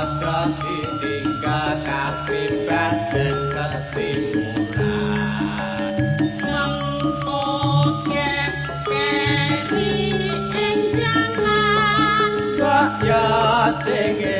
Ojo ditinggal kapibat dan kesimpulan Sengkut kek-kek di enjangan Gak sing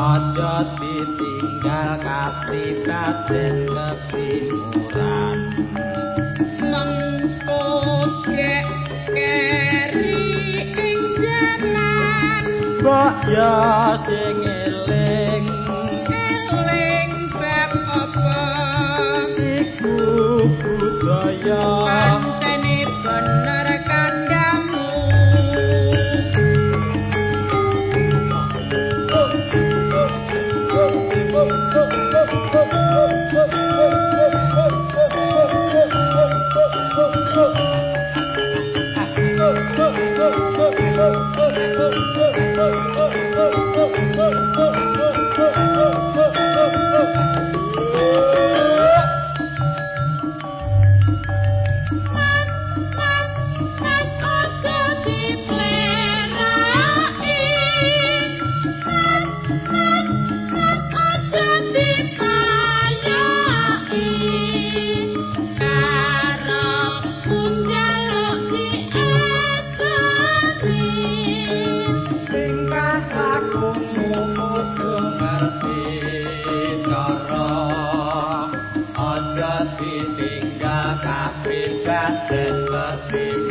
aja ditinggal kapri jalan. Kok Ya sing eling? Eling bab apa? Iku budaya Bebas dan